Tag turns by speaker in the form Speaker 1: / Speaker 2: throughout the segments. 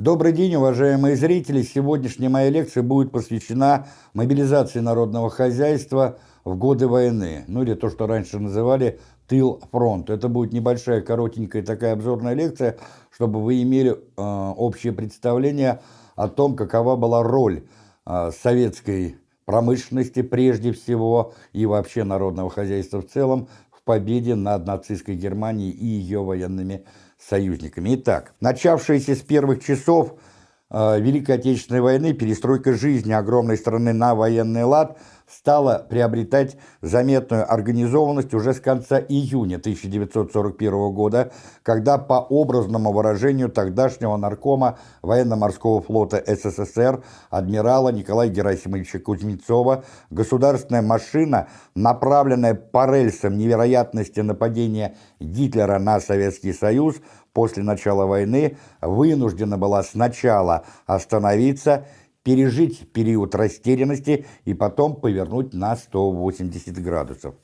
Speaker 1: Добрый день, уважаемые зрители! Сегодняшняя моя лекция будет посвящена мобилизации народного хозяйства в годы войны, ну или то, что раньше называли тыл фронт. Это будет небольшая, коротенькая такая обзорная лекция, чтобы вы имели э, общее представление о том, какова была роль э, советской промышленности прежде всего и вообще народного хозяйства в целом в победе над нацистской Германией и ее военными союзниками. Итак, начавшаяся с первых часов Великой Отечественной войны перестройка жизни огромной страны на военный лад стала приобретать заметную организованность уже с конца июня 1941 года, когда по образному выражению тогдашнего наркома военно-морского флота СССР адмирала Николая Герасимовича Кузнецова государственная машина, направленная по рельсам невероятности нападения Гитлера на Советский Союз – после начала войны вынуждена была сначала остановиться, пережить период растерянности и потом повернуть на 180 градусов.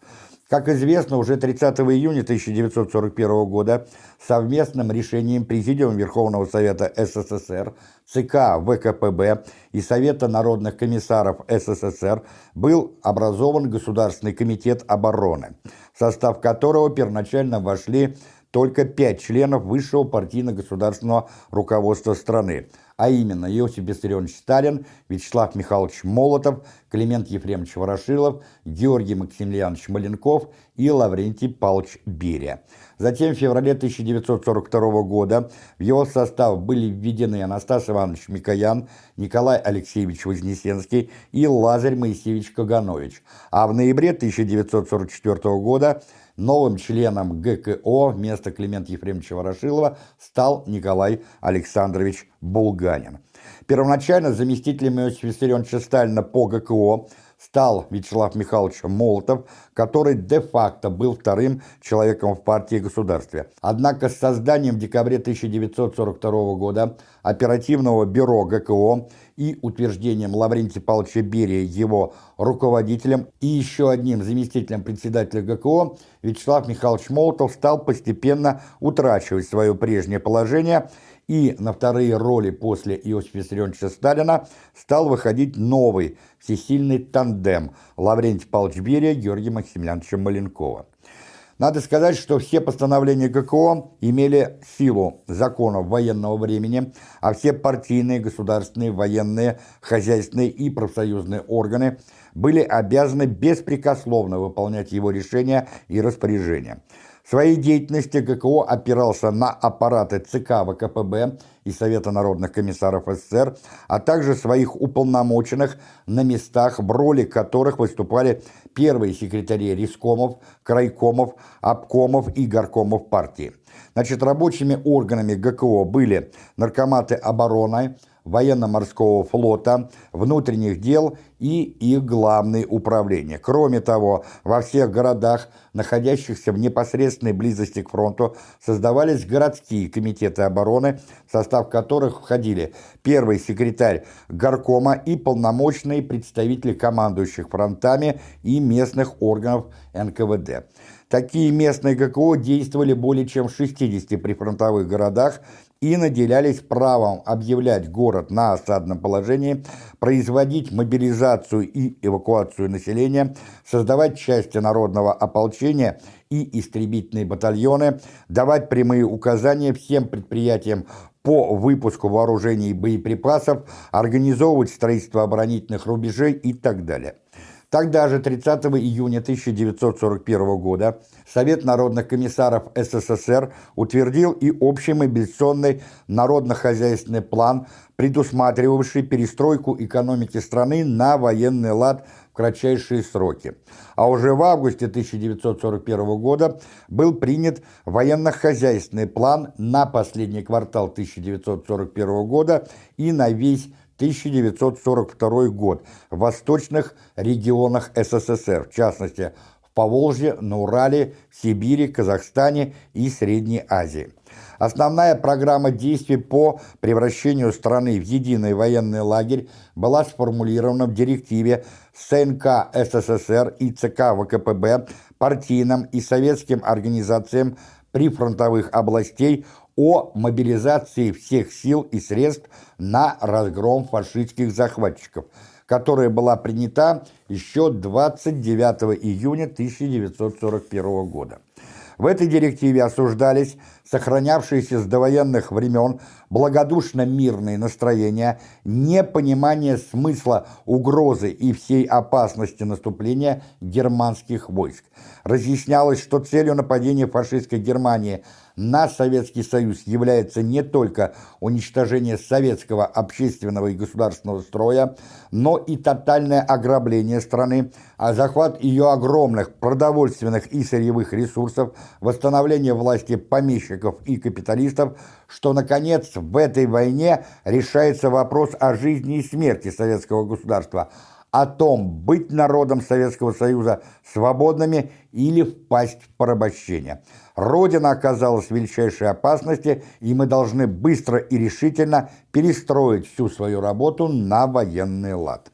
Speaker 1: Как известно, уже 30 июня 1941 года совместным решением Президиума Верховного Совета СССР, ЦК ВКПБ и Совета народных комиссаров СССР был образован Государственный комитет обороны, в состав которого первоначально вошли только пять членов высшего партийно-государственного руководства страны, а именно Иосиф Виссарионович Сталин, Вячеслав Михайлович Молотов, Климент Ефремович Ворошилов, Георгий Максимiliaнович Маленков и Лаврентий Павлович Берия. Затем в феврале 1942 года в его состав были введены Анастас Иванович Микоян, Николай Алексеевич Вознесенский и Лазарь Моисеевич Каганович, а в ноябре 1944 года Новым членом ГКО вместо Климента Ефремовича Ворошилова стал Николай Александрович Булганин. Первоначально заместителем Иосифа Виссарионовича Сталина по ГКО стал Вячеслав Михайлович Молотов, который де-факто был вторым человеком в партии и государстве. Однако с созданием в декабре 1942 года оперативного бюро ГКО и утверждением Лаврентия Павловича Берия его руководителем и еще одним заместителем председателя ГКО, Вячеслав Михайлович Молотов стал постепенно утрачивать свое прежнее положение и на вторые роли после Иосифа Виссарионовича Сталина стал выходить новый всесильный тандем Лаврентий Павлович Берия Георгия Максимiliaновича Маленкова. Надо сказать, что все постановления ГКО имели силу законов военного времени, а все партийные, государственные, военные, хозяйственные и профсоюзные органы были обязаны беспрекословно выполнять его решения и распоряжения. Своей деятельности ГКО опирался на аппараты ЦК ВКПБ и Совета народных комиссаров СССР, а также своих уполномоченных на местах, в роли которых выступали первые секретари рискомов, крайкомов, обкомов и горкомов партии. Значит, рабочими органами ГКО были наркоматы обороны, военно-морского флота, внутренних дел и их главные управления. Кроме того, во всех городах, находящихся в непосредственной близости к фронту, создавались городские комитеты обороны, в состав которых входили первый секретарь горкома и полномочные представители командующих фронтами и местных органов НКВД. Такие местные ГКО действовали более чем в 60 прифронтовых городах и наделялись правом объявлять город на осадном положении, производить мобилизацию и эвакуацию населения, создавать части народного ополчения и истребительные батальоны, давать прямые указания всем предприятиям по выпуску вооружений и боеприпасов, организовывать строительство оборонительных рубежей и так далее. Тогда же, 30 июня 1941 года, Совет народных комиссаров СССР утвердил и общий мобилизационный народно-хозяйственный план, предусматривавший перестройку экономики страны на военный лад в кратчайшие сроки. А уже в августе 1941 года был принят военно-хозяйственный план на последний квартал 1941 года и на весь 1942 год в восточных регионах СССР, в частности, в Поволжье, на Урале, в Сибири, Казахстане и Средней Азии. Основная программа действий по превращению страны в единый военный лагерь была сформулирована в директиве СНК СССР и ЦК ВКПБ партийным и советским организациям прифронтовых областей о мобилизации всех сил и средств на разгром фашистских захватчиков, которая была принята еще 29 июня 1941 года. В этой директиве осуждались сохранявшиеся с довоенных времен благодушно мирные настроения, непонимание смысла угрозы и всей опасности наступления германских войск. Разъяснялось, что целью нападения фашистской Германии – на Советский Союз является не только уничтожение советского общественного и государственного строя, но и тотальное ограбление страны, а захват ее огромных продовольственных и сырьевых ресурсов, восстановление власти помещиков и капиталистов, что, наконец, в этой войне решается вопрос о жизни и смерти советского государства – о том, быть народом Советского Союза свободными или впасть в порабощение. Родина оказалась в величайшей опасности, и мы должны быстро и решительно перестроить всю свою работу на военный лад.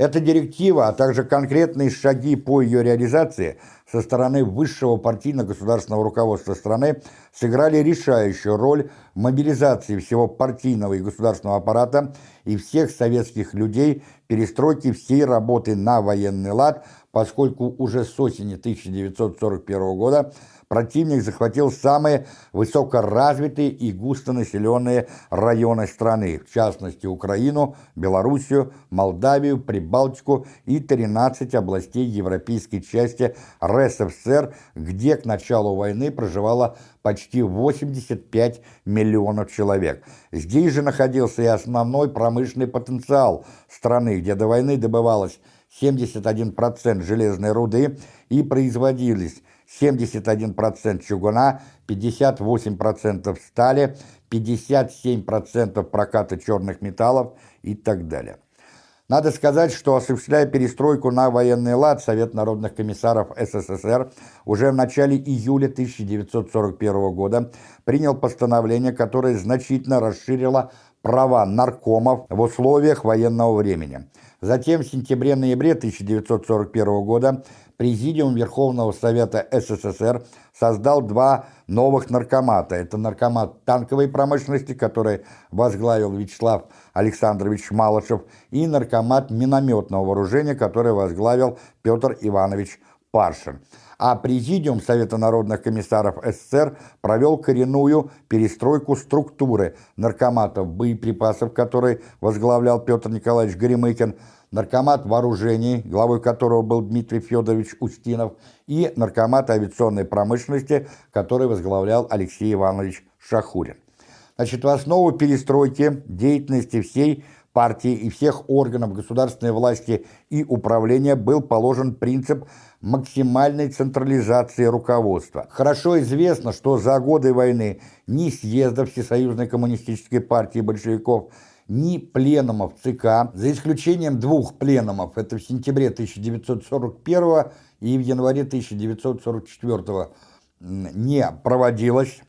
Speaker 1: Эта директива, а также конкретные шаги по ее реализации со стороны высшего партийно-государственного руководства страны сыграли решающую роль в мобилизации всего партийного и государственного аппарата и всех советских людей перестройки всей работы на военный лад, поскольку уже с осени 1941 года противник захватил самые высокоразвитые и густонаселенные районы страны, в частности Украину, Белоруссию, Молдавию, Прибалтику и 13 областей европейской части РСФСР, где к началу войны проживало почти 85 миллионов человек. Здесь же находился и основной промышленный потенциал страны, где до войны добывалось 71% железной руды и производились 71% чугуна, 58% стали, 57% проката черных металлов и так далее. Надо сказать, что осуществляя перестройку на военный лад, Совет народных комиссаров СССР уже в начале июля 1941 года принял постановление, которое значительно расширило права наркомов в условиях военного времени. Затем в сентябре-ноябре 1941 года Президиум Верховного Совета СССР создал два новых наркомата. Это наркомат танковой промышленности, который возглавил Вячеслав Александрович Малышев, и наркомат минометного вооружения, который возглавил Петр Иванович Паршин. А Президиум Совета народных комиссаров СССР провел коренную перестройку структуры наркоматов боеприпасов, который возглавлял Петр Николаевич Горемыкин, наркомат вооружений, главой которого был Дмитрий Федорович Устинов, и наркомат авиационной промышленности, который возглавлял Алексей Иванович Шахурин. Значит, в основу перестройки деятельности всей партии и всех органов государственной власти и управления был положен принцип максимальной централизации руководства. Хорошо известно, что за годы войны ни съезда Всесоюзной коммунистической партии большевиков, ни пленумов ЦК, за исключением двух пленумов, это в сентябре 1941 и в январе 1944 не проводилось.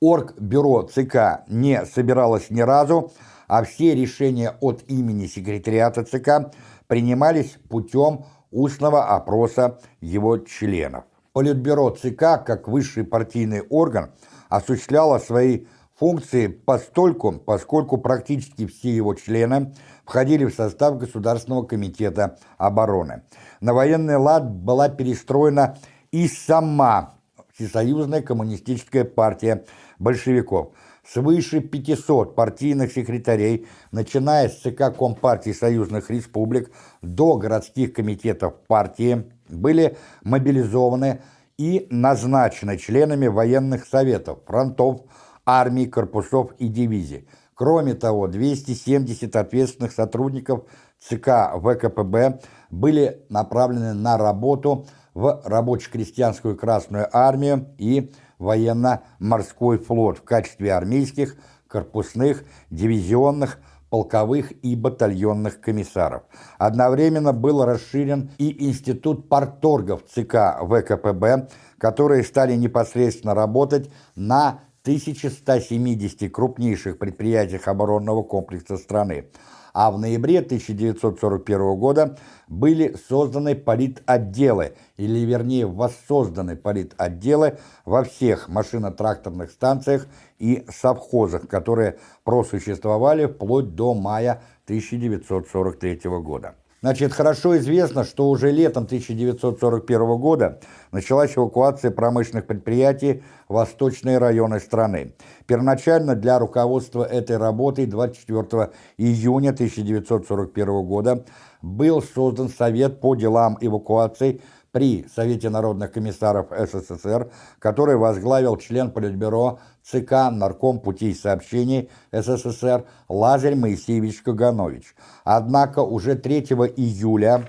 Speaker 1: Оргбюро ЦК не собиралось ни разу, а все решения от имени секретариата ЦК принимались путем устного опроса его членов. Политбюро ЦК, как высший партийный орган, осуществляло свои функции постольку, поскольку практически все его члены входили в состав Государственного комитета обороны. На военный лад была перестроена и сама Всесоюзная коммунистическая партия большевиков. Свыше 500 партийных секретарей, начиная с ЦК Компартии Союзных Республик до городских комитетов партии, были мобилизованы и назначены членами военных советов, фронтов, армий, корпусов и дивизий. Кроме того, 270 ответственных сотрудников ЦК ВКПБ были направлены на работу в рабоче-крестьянскую Красную Армию и военно-морской флот в качестве армейских, корпусных, дивизионных, полковых и батальонных комиссаров. Одновременно был расширен и институт парторгов ЦК ВКПБ, которые стали непосредственно работать на 1170 крупнейших предприятиях оборонного комплекса страны. А в ноябре 1941 года были созданы политотделы, или вернее воссозданы политотделы во всех машино-тракторных станциях и совхозах, которые просуществовали вплоть до мая 1943 года. Значит, хорошо известно, что уже летом 1941 года началась эвакуация промышленных предприятий в восточные районы страны. Первоначально для руководства этой работой 24 июня 1941 года был создан Совет по делам эвакуации при Совете народных комиссаров СССР, который возглавил член Политбюро ЦК Нарком путей сообщений СССР Лазарь Моисеевич Каганович. Однако уже 3 июля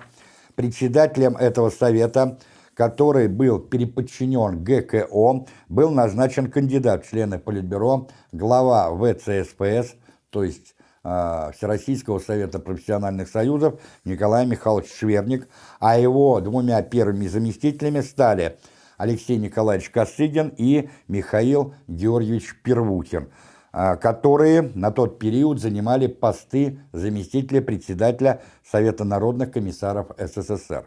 Speaker 1: председателем этого совета, который был переподчинен ГКО, был назначен кандидат в члены Политбюро, глава ВЦСПС, то есть Всероссийского совета профессиональных союзов Николай Михайлович Шверник, а его двумя первыми заместителями стали – Алексей Николаевич Косыгин и Михаил Георгиевич Первухин, а, которые на тот период занимали посты заместителя председателя Совета народных комиссаров СССР.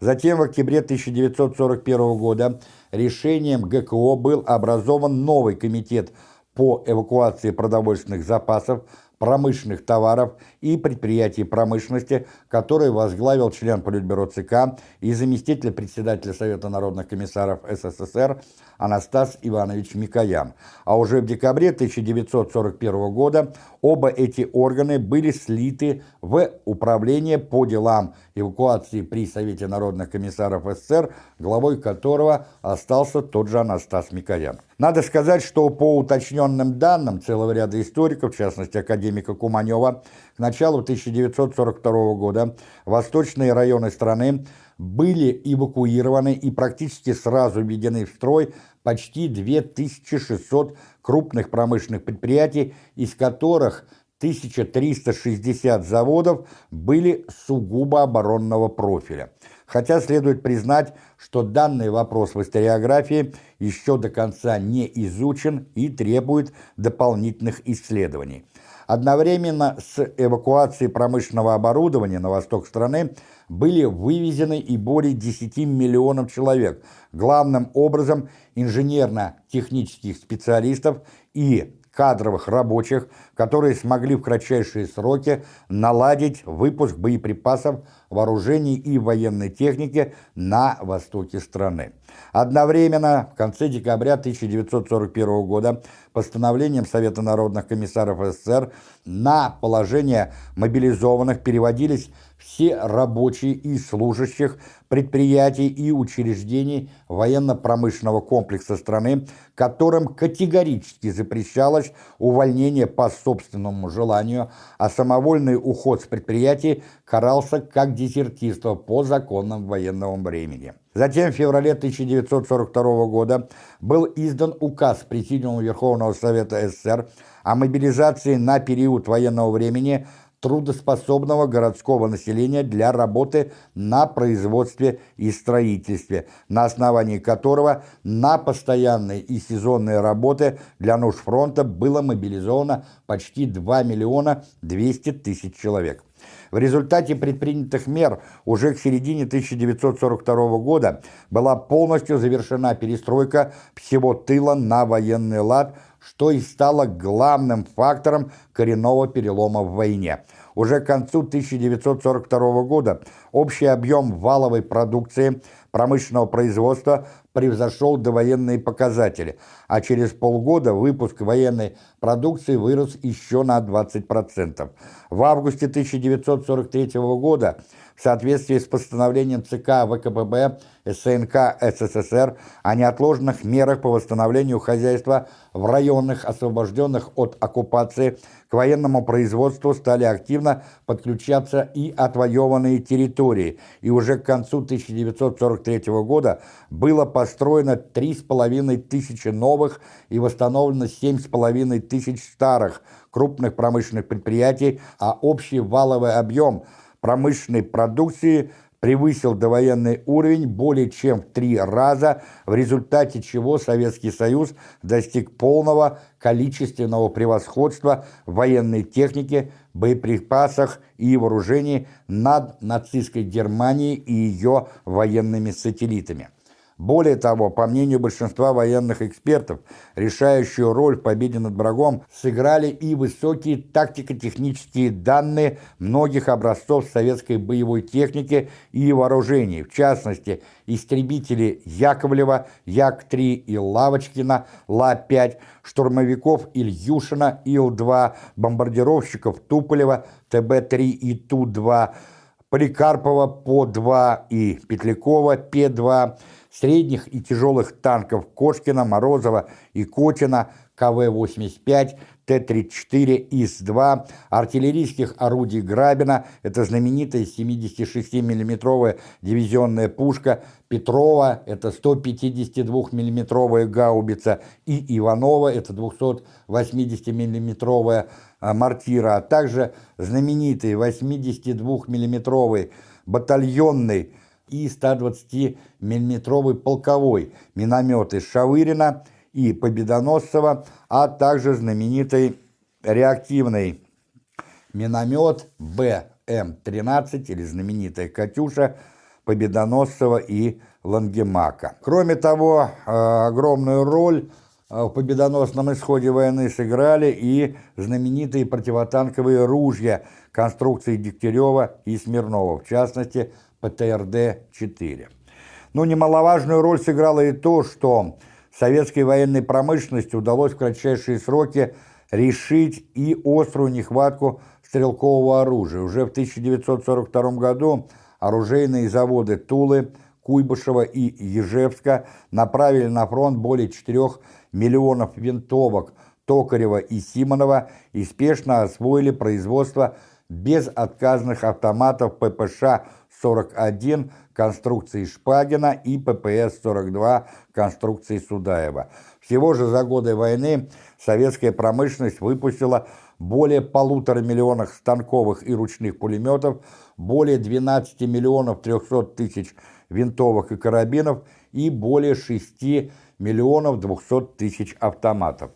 Speaker 1: Затем в октябре 1941 года решением ГКО был образован новый комитет по эвакуации продовольственных запасов промышленных товаров и предприятий промышленности, который возглавил член Политбюро ЦК и заместитель председателя Совета народных комиссаров СССР Анастас Иванович Микоян. А уже в декабре 1941 года оба эти органы были слиты в Управление по делам эвакуации при Совете народных комиссаров СССР, главой которого остался тот же Анастас Микоян. Надо сказать, что по уточненным данным целого ряда историков, в частности академика Куманева, к началу 1942 года восточные районы страны были эвакуированы и практически сразу введены в строй почти 2600 крупных промышленных предприятий, из которых 1360 заводов были сугубо оборонного профиля. Хотя следует признать, что данный вопрос в историографии еще до конца не изучен и требует дополнительных исследований. Одновременно с эвакуацией промышленного оборудования на восток страны были вывезены и более 10 миллионов человек, главным образом инженерно-технических специалистов и кадровых рабочих, которые смогли в кратчайшие сроки наладить выпуск боеприпасов, вооружений и военной техники на востоке страны. Одновременно, в конце декабря 1941 года, постановлением Совета народных комиссаров СССР на положение мобилизованных переводились все рабочие и служащих предприятий и учреждений военно-промышленного комплекса страны, которым категорически запрещалось увольнение по собственному желанию, а самовольный уход с предприятий карался как дезертирство по законам военного времени. Затем в феврале 1942 года был издан указ Президиума Верховного Совета СССР о мобилизации на период военного времени трудоспособного городского населения для работы на производстве и строительстве, на основании которого на постоянные и сезонные работы для нужд фронта было мобилизовано почти 2 миллиона 200 тысяч человек. В результате предпринятых мер уже к середине 1942 года была полностью завершена перестройка всего тыла на военный лад – что и стало главным фактором коренного перелома в войне. Уже к концу 1942 года общий объем валовой продукции промышленного производства превзошел довоенные показатели, а через полгода выпуск военной продукции вырос еще на 20%. В августе 1943 года в соответствии с постановлением ЦК ВКПБ СНК СССР о неотложных мерах по восстановлению хозяйства в районах, освобожденных от оккупации, к военному производству стали активно подключаться и отвоеванные территории, и уже к концу 1943 года было построено 3,5 тысячи новых и восстановлено 7,5 тысяч старых крупных промышленных предприятий, а общий валовый объем – промышленной продукции превысил довоенный уровень более чем в три раза, в результате чего Советский Союз достиг полного количественного превосходства военной техники боеприпасах и вооружении над нацистской Германией и ее военными сателлитами. Более того, по мнению большинства военных экспертов, решающую роль в победе над врагом сыграли и высокие тактико-технические данные многих образцов советской боевой техники и вооружений, в частности, истребители Яковлева, Як-3 и Лавочкина, Ла-5, штурмовиков Ильюшина, Ил-2, бомбардировщиков Туполева, ТБ-3 и Ту-2, Поликарпова По-2 и Петлякова П-2, средних и тяжелых танков Кошкина, Морозова и Котина, КВ-85, Т-34, ИС-2, артиллерийских орудий Грабина, это знаменитая 76 миллиметровая дивизионная пушка, Петрова, это 152 миллиметровая гаубица, и Иванова, это 280 миллиметровая а, мортира, а также знаменитый 82 миллиметровый батальонный и 120 миллиметровый полковой минометы Шавырина и Победоносцева, а также знаменитый реактивный миномет БМ-13 или знаменитая «Катюша» Победоносцева и Лангемака. Кроме того, э, огромную роль э, в победоносном исходе войны сыграли и знаменитые противотанковые ружья конструкции Дегтярева и Смирнова, в частности, ПТРД-4. Но немаловажную роль сыграло и то, что советской военной промышленности удалось в кратчайшие сроки решить и острую нехватку стрелкового оружия. Уже в 1942 году оружейные заводы Тулы, Куйбышева и Ежевска направили на фронт более 4 миллионов винтовок Токарева и Симонова и спешно освоили производство безотказных автоматов ППШ-41 конструкции Шпагина и ППС-42 конструкции Судаева. Всего же за годы войны советская промышленность выпустила более полутора миллионов станковых и ручных пулеметов, более 12 миллионов 300 тысяч винтовок и карабинов и более 6 миллионов 200 тысяч автоматов.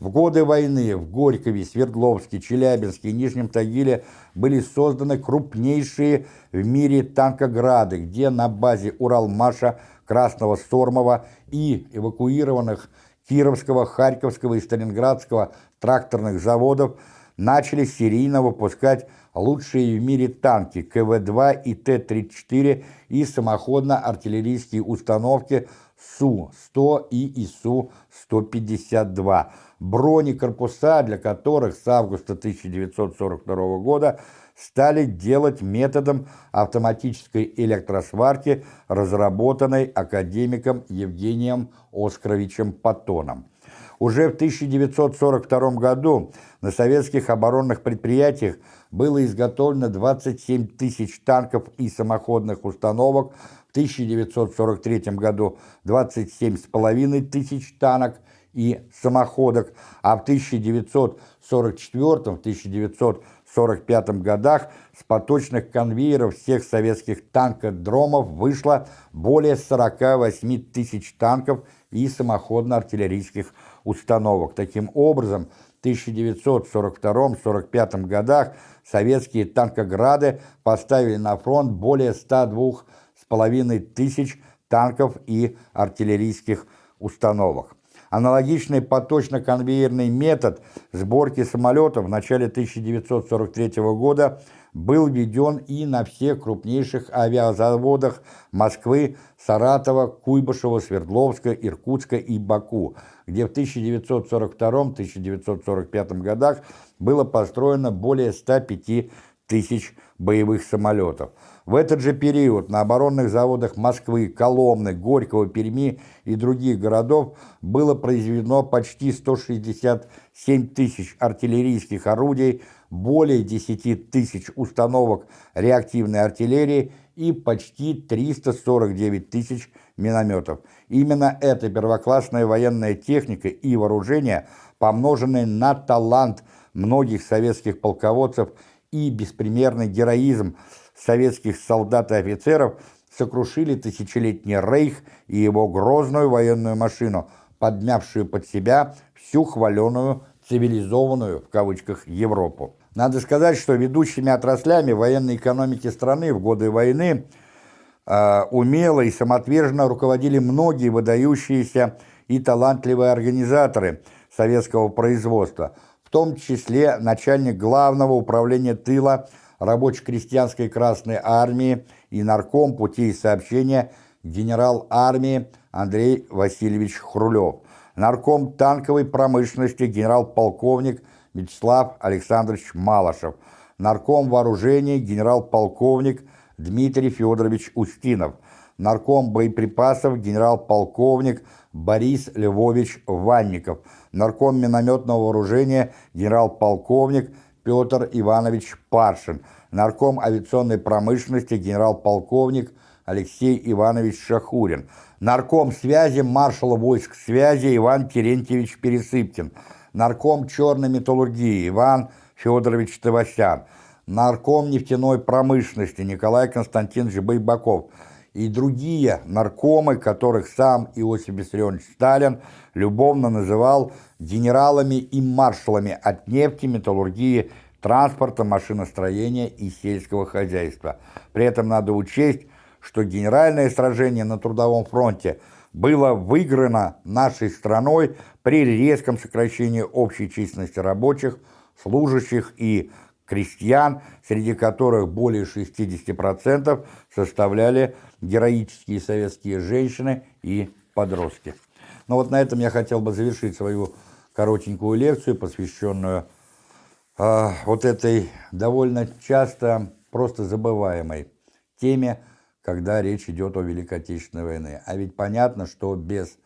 Speaker 1: В годы войны в Горькове, Свердловске, Челябинске и Нижнем Тагиле были созданы крупнейшие в мире танкограды, где на базе Уралмаша, Красного Сормова и эвакуированных Кировского, Харьковского и Сталинградского тракторных заводов начали серийно выпускать лучшие в мире танки КВ-2 и Т-34 и самоходно-артиллерийские установки Су-100 и ИСУ-152 бронекорпуса, для которых с августа 1942 года стали делать методом автоматической электросварки, разработанной академиком Евгением Оскаровичем Патоном. Уже в 1942 году на советских оборонных предприятиях было изготовлено 27 тысяч танков и самоходных установок, в 1943 году 27,5 тысяч танок и самоходок, а в 1944-1945 годах с поточных конвейеров всех советских танкодромов вышло более 48 тысяч танков и самоходно-артиллерийских установок. Таким образом, в 1942-1945 годах советские танкограды поставили на фронт более 102,5 тысяч танков и артиллерийских установок. Аналогичный поточно-конвейерный метод сборки самолетов в начале 1943 года был введен и на всех крупнейших авиазаводах Москвы, Саратова, Куйбышева, Свердловска, Иркутска и Баку, где в 1942-1945 годах было построено более 105 тысяч боевых самолетов. В этот же период на оборонных заводах Москвы, Коломны, Горького, Перми и других городов было произведено почти 167 тысяч артиллерийских орудий, более 10 тысяч установок реактивной артиллерии и почти 349 тысяч минометов. Именно эта первоклассная военная техника и вооружение, помноженные на талант многих советских полководцев и беспримерный героизм советских солдат и офицеров сокрушили тысячелетний рейх и его грозную военную машину, подмявшую под себя всю хваленую, цивилизованную, в кавычках, Европу. Надо сказать, что ведущими отраслями военной экономики страны в годы войны э, умело и самоотверженно руководили многие выдающиеся и талантливые организаторы советского производства, в том числе начальник главного управления тыла рабоче-крестьянской Красной Армии и нарком путей сообщения генерал армии Андрей Васильевич Хрулев, нарком танковой промышленности генерал-полковник Вячеслав Александрович Малышев, нарком вооружений генерал-полковник Дмитрий Федорович Устинов, нарком боеприпасов генерал-полковник Борис Львович Ванников, нарком минометного вооружения генерал-полковник Петр Иванович Паршин, нарком авиационной промышленности генерал-полковник Алексей Иванович Шахурин, нарком связи маршала войск связи Иван Терентьевич Пересыпкин, нарком черной металлургии Иван Федорович Тавасян, нарком нефтяной промышленности Николай Константинович Байбаков и другие наркомы, которых сам Иосиф Виссарионович Сталин любовно называл генералами и маршалами от нефти, металлургии, транспорта, машиностроения и сельского хозяйства. При этом надо учесть, что генеральное сражение на Трудовом фронте было выиграно нашей страной при резком сокращении общей численности рабочих, служащих и крестьян, среди которых более 60% составляли героические советские женщины и подростки. Ну вот на этом я хотел бы завершить свою коротенькую лекцию, посвященную э, вот этой довольно часто просто забываемой теме, когда речь идет о Великой Отечественной войне. А ведь понятно, что без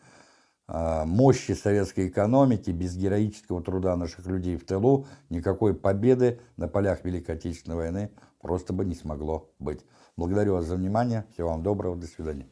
Speaker 1: мощи советской экономики, без героического труда наших людей в тылу, никакой победы на полях Великой Отечественной войны просто бы не смогло быть. Благодарю вас за внимание. Всего вам доброго. До свидания.